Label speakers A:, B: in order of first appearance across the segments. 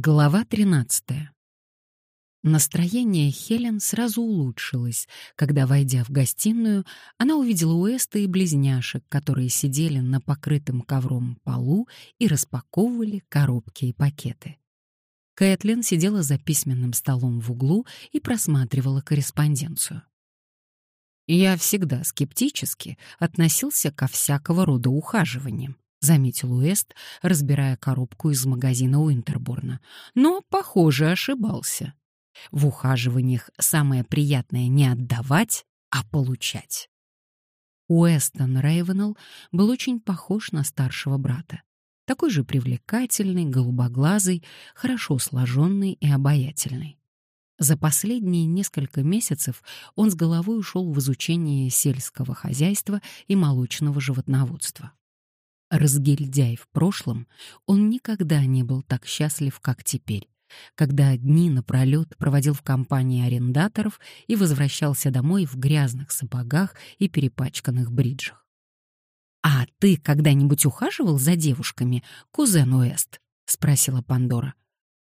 A: Глава 13. Настроение Хелен сразу улучшилось, когда, войдя в гостиную, она увидела Уэста и близняшек, которые сидели на покрытом ковром полу и распаковывали коробки и пакеты. Кэтлин сидела за письменным столом в углу и просматривала корреспонденцию. Я всегда скептически относился ко всякого рода ухаживаниям, — заметил Уэст, разбирая коробку из магазина Уинтерборна. Но, похоже, ошибался. В ухаживаниях самое приятное не отдавать, а получать. Уэстон Рейвенелл был очень похож на старшего брата. Такой же привлекательный, голубоглазый, хорошо сложенный и обаятельный. За последние несколько месяцев он с головой ушел в изучение сельского хозяйства и молочного животноводства. Разгильдяй в прошлом, он никогда не был так счастлив, как теперь, когда дни напролет проводил в компании арендаторов и возвращался домой в грязных сапогах и перепачканных бриджах. «А ты когда-нибудь ухаживал за девушками, кузен Уэст?» — спросила Пандора.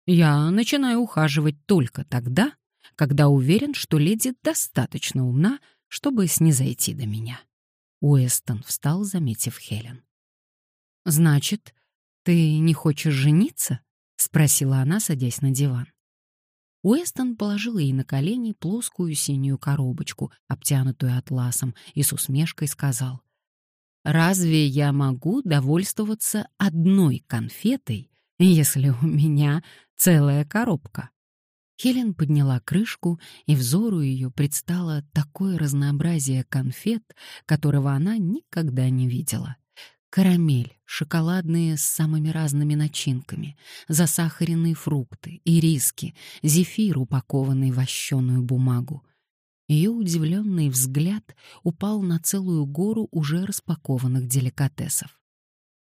A: «Я начинаю ухаживать только тогда, когда уверен, что леди достаточно умна, чтобы снизойти до меня». Уэстон встал, заметив Хелен. «Значит, ты не хочешь жениться?» — спросила она, садясь на диван. Уэстон положил ей на колени плоскую синюю коробочку, обтянутую атласом, и с усмешкой сказал, «Разве я могу довольствоваться одной конфетой, если у меня целая коробка?» Хелен подняла крышку, и взору ее предстало такое разнообразие конфет, которого она никогда не видела. Карамель, шоколадные с самыми разными начинками, засахаренные фрукты, ириски, зефир, упакованный в вощеную бумагу. Ее удивленный взгляд упал на целую гору уже распакованных деликатесов.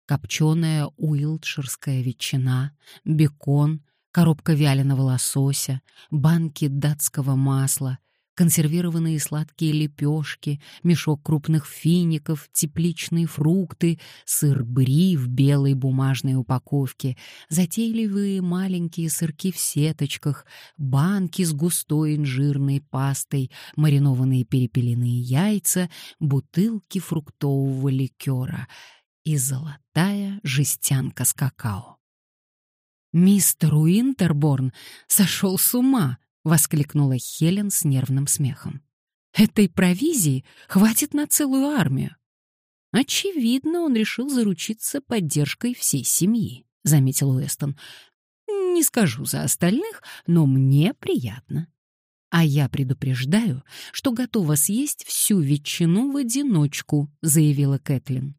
A: Копченая уилтширская ветчина, бекон, коробка вяленого лосося, банки датского масла — консервированные сладкие лепешки, мешок крупных фиников, тепличные фрукты, сыр бри в белой бумажной упаковке, затейливые маленькие сырки в сеточках, банки с густой инжирной пастой, маринованные перепелиные яйца, бутылки фруктового ликера и золотая жестянка с какао. Мистер Уинтерборн сошел с ума, — воскликнула Хелен с нервным смехом. «Этой провизии хватит на целую армию». «Очевидно, он решил заручиться поддержкой всей семьи», — заметил Уэстон. «Не скажу за остальных, но мне приятно. А я предупреждаю, что готова съесть всю ветчину в одиночку», — заявила Кэтлин.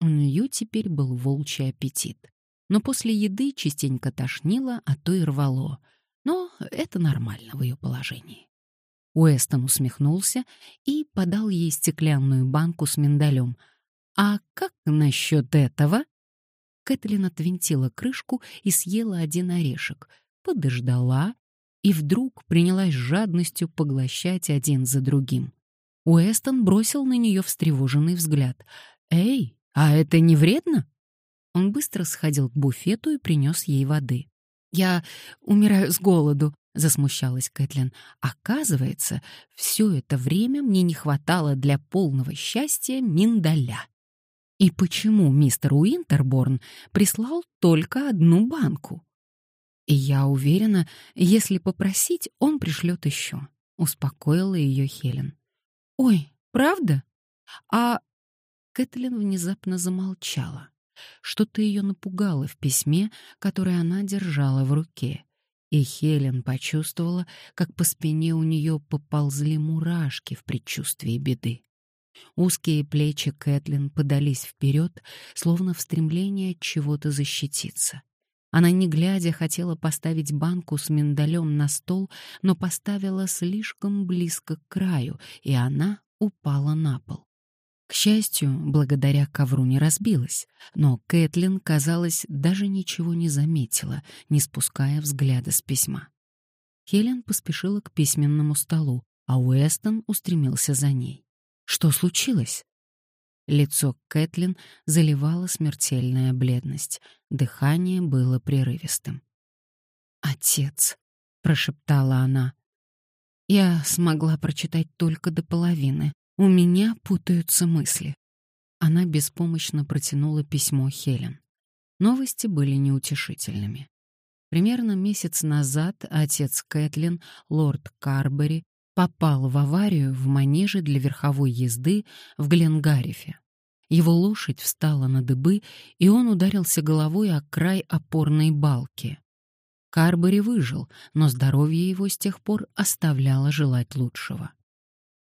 A: У нее теперь был волчий аппетит. Но после еды частенько тошнило, а то и рвало — но это нормально в ее положении. Уэстон усмехнулся и подал ей стеклянную банку с миндалем. «А как насчет этого?» Кэтлин отвинтила крышку и съела один орешек, подождала и вдруг принялась жадностью поглощать один за другим. Уэстон бросил на нее встревоженный взгляд. «Эй, а это не вредно?» Он быстро сходил к буфету и принес ей воды. «Я умираю с голоду», — засмущалась Кэтлин. «Оказывается, все это время мне не хватало для полного счастья миндаля». «И почему мистер Уинтерборн прислал только одну банку?» «И я уверена, если попросить, он пришлет еще», — успокоила ее Хелен. «Ой, правда? А...» Кэтлин внезапно замолчала. Что-то ее напугало в письме, которое она держала в руке. И Хелен почувствовала, как по спине у нее поползли мурашки в предчувствии беды. Узкие плечи Кэтлин подались вперед, словно в стремлении от чего-то защититься. Она, не глядя, хотела поставить банку с миндалем на стол, но поставила слишком близко к краю, и она упала на пол. К счастью, благодаря ковру не разбилась, но Кэтлин, казалось, даже ничего не заметила, не спуская взгляда с письма. Хелен поспешила к письменному столу, а Уэстон устремился за ней. Что случилось? Лицо Кэтлин заливала смертельная бледность, дыхание было прерывистым. «Отец», — прошептала она. Я смогла прочитать только до половины. У меня путаются мысли. Она беспомощно протянула письмо Хелен. Новости были неутешительными. Примерно месяц назад отец Кэтлин, лорд Карбери, попал в аварию в манеже для верховой езды в Гленгарифе. Его лошадь встала на дыбы, и он ударился головой о край опорной балки. Карбери выжил, но здоровье его с тех пор оставляло желать лучшего.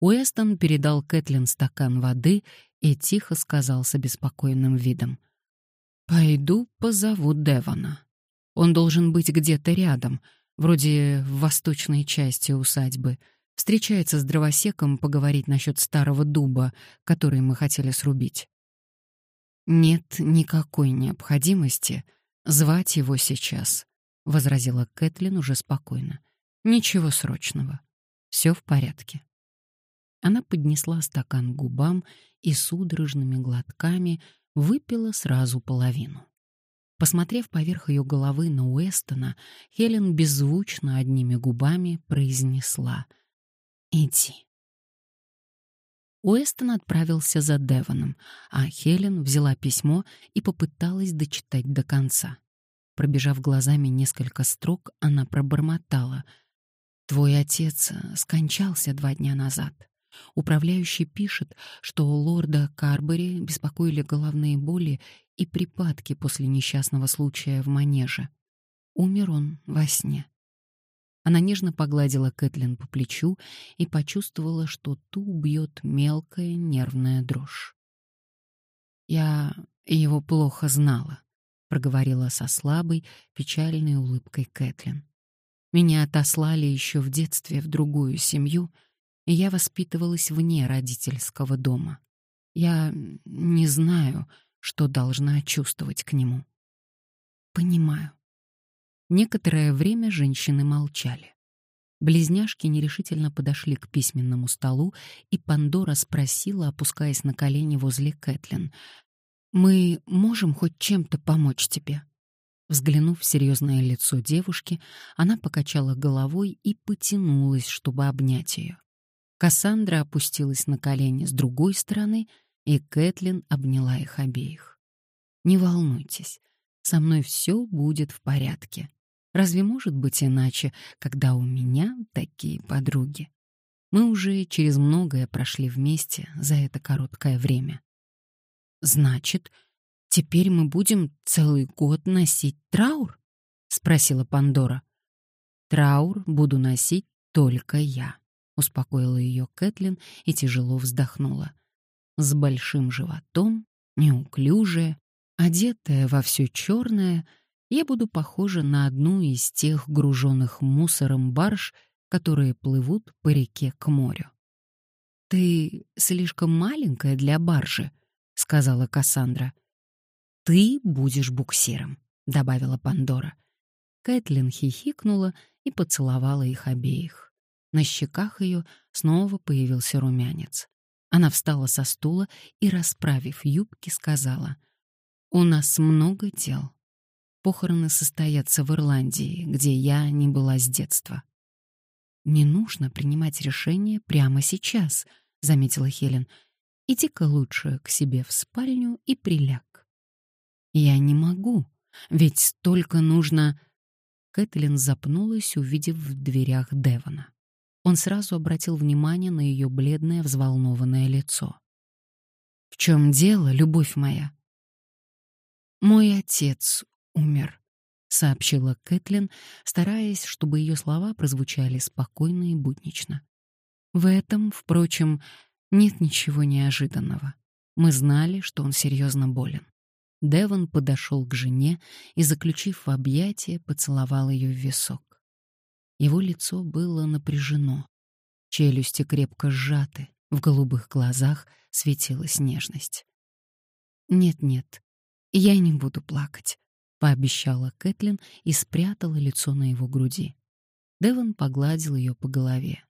A: Уэстон передал Кэтлин стакан воды и тихо сказал с обеспокоенным видом. «Пойду позову Девона. Он должен быть где-то рядом, вроде в восточной части усадьбы. Встречается с дровосеком поговорить насчет старого дуба, который мы хотели срубить. Нет никакой необходимости звать его сейчас, возразила Кэтлин уже спокойно. Ничего срочного. Все в порядке. Она поднесла стакан к губам и судорожными глотками выпила сразу половину. Посмотрев поверх ее головы на Уэстона, Хелен беззвучно одними губами произнесла «Иди». Уэстон отправился за Девоном, а Хелен взяла письмо и попыталась дочитать до конца. Пробежав глазами несколько строк, она пробормотала. «Твой отец э, скончался два дня назад. Управляющий пишет, что у лорда Карбери беспокоили головные боли и припадки после несчастного случая в манеже. Умер он во сне. Она нежно погладила Кэтлин по плечу и почувствовала, что ту бьет мелкая нервная дрожь. «Я его плохо знала», — проговорила со слабой, печальной улыбкой Кэтлин. «Меня отослали еще в детстве в другую семью, я воспитывалась вне родительского дома. Я не знаю, что должна чувствовать к нему». «Понимаю», Некоторое время женщины молчали. Близняшки нерешительно подошли к письменному столу, и Пандора спросила, опускаясь на колени возле Кэтлин, «Мы можем хоть чем-то помочь тебе?» Взглянув в серьезное лицо девушки, она покачала головой и потянулась, чтобы обнять ее. Кассандра опустилась на колени с другой стороны, и Кэтлин обняла их обеих. «Не волнуйтесь, со мной все будет в порядке. Разве может быть иначе, когда у меня такие подруги? Мы уже через многое прошли вместе за это короткое время. Значит, теперь мы будем целый год носить траур? спросила Пандора. Траур буду носить только я, успокоила ее Кэтлин и тяжело вздохнула. С большим животом, неуклюжая, одетая во все черное — я буду похожа на одну из тех груженных мусором барж, которые плывут по реке к морю. «Ты слишком маленькая для баржи», — сказала Кассандра. «Ты будешь буксиром», — добавила Пандора. Кэтлин хихикнула и поцеловала их обеих. На щеках ее снова появился румянец. Она встала со стула и, расправив юбки, сказала, «У нас много дел. Похороны состоятся в Ирландии, где я не была с детства. Не нужно принимать решение прямо сейчас, заметила Хелен. Иди-ка лучше к себе в спальню и приляг. Я не могу, ведь столько нужно. Кэтлин запнулась, увидев в дверях Девона. Он сразу обратил внимание на ее бледное, взволнованное лицо. В чем дело, любовь моя? Мой отец умер», — сообщила Кэтлин, стараясь, чтобы ее слова прозвучали спокойно и буднично. В этом, впрочем, нет ничего неожиданного. Мы знали, что он серьезно болен. Девон подошел к жене и, заключив в объятия, поцеловал ее в висок. Его лицо было напряжено, челюсти крепко сжаты, в голубых глазах светилась нежность. «Нет-нет, я не буду плакать пообещала Кэтлин и спрятала лицо на его груди. Девон погладил ее по голове.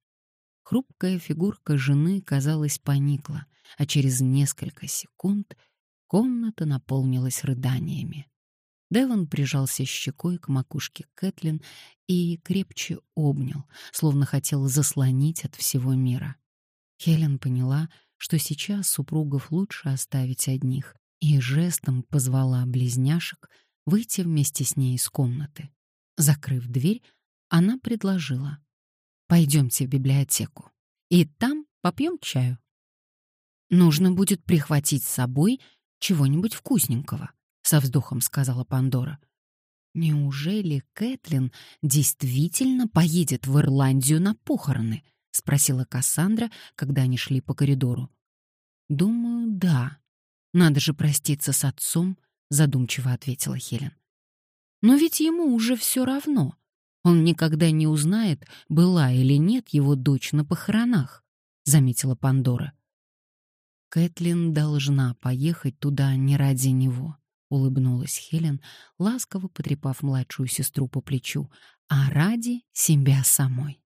A: Хрупкая фигурка жены, казалось, поникла, а через несколько секунд комната наполнилась рыданиями. Девон прижался щекой к макушке Кэтлин и крепче обнял, словно хотел заслонить от всего мира. Хелен поняла, что сейчас супругов лучше оставить одних, и жестом позвала близняшек выйти вместе с ней из комнаты. Закрыв дверь, она предложила: "Пойдемте в библиотеку, и там попьем чаю. Нужно будет прихватить с собой чего-нибудь вкусненького", со вздохом сказала Пандора. Неужели Кэтлин действительно поедет в Ирландию на похороны? спросила Кассандра, когда они шли по коридору. Думаю, да. Надо же проститься с отцом, задумчиво ответила Хелен. Но ведь ему уже все равно. Он никогда не узнает, была или нет его дочь на похоронах, заметила Пандора. Кэтлин должна поехать туда не ради него улыбнулась Хелен, ласково потрепав младшую сестру по плечу, а ради себя самой.